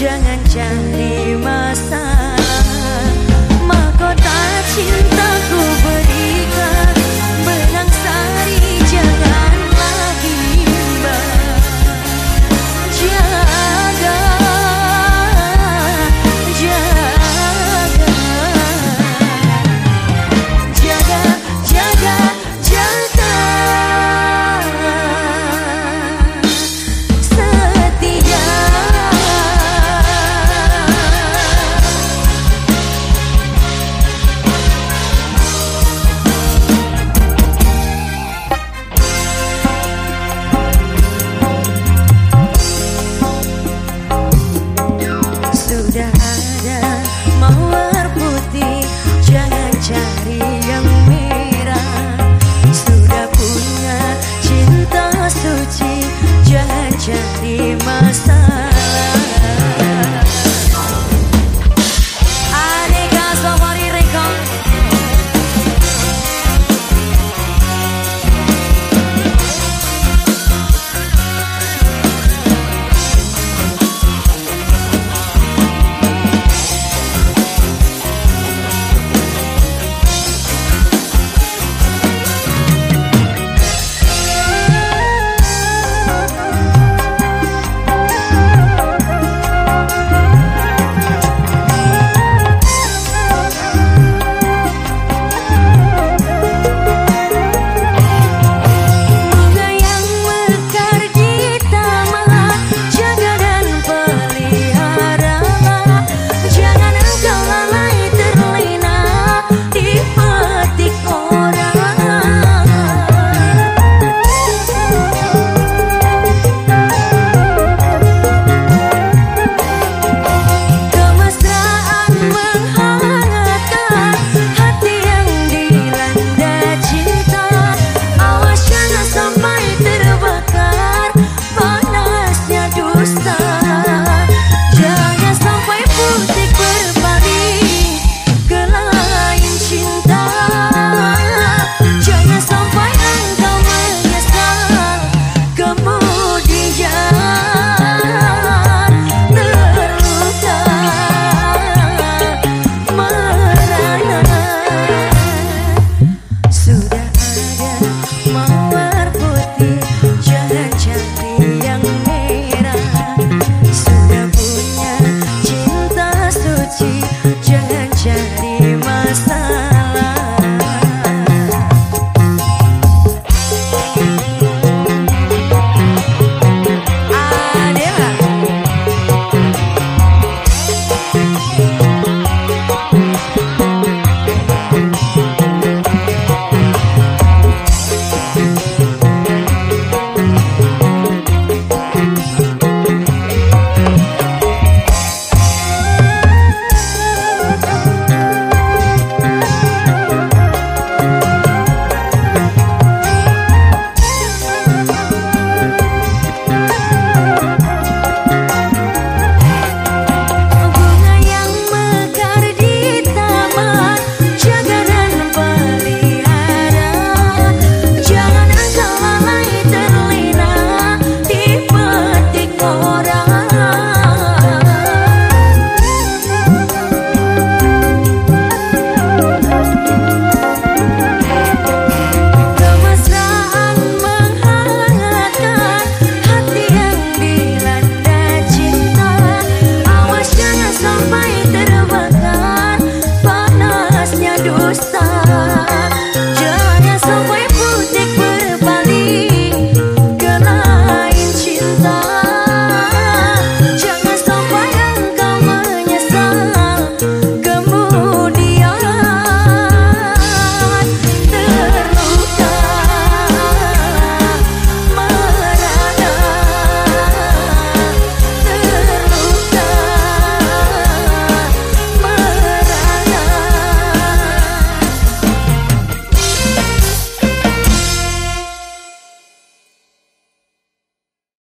Jangan cari masa